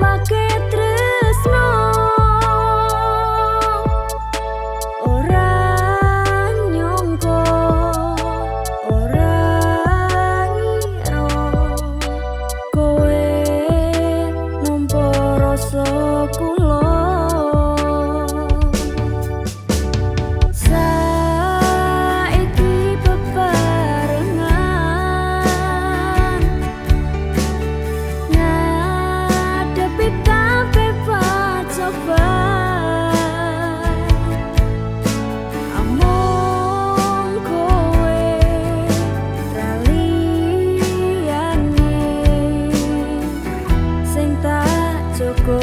pa' que Joko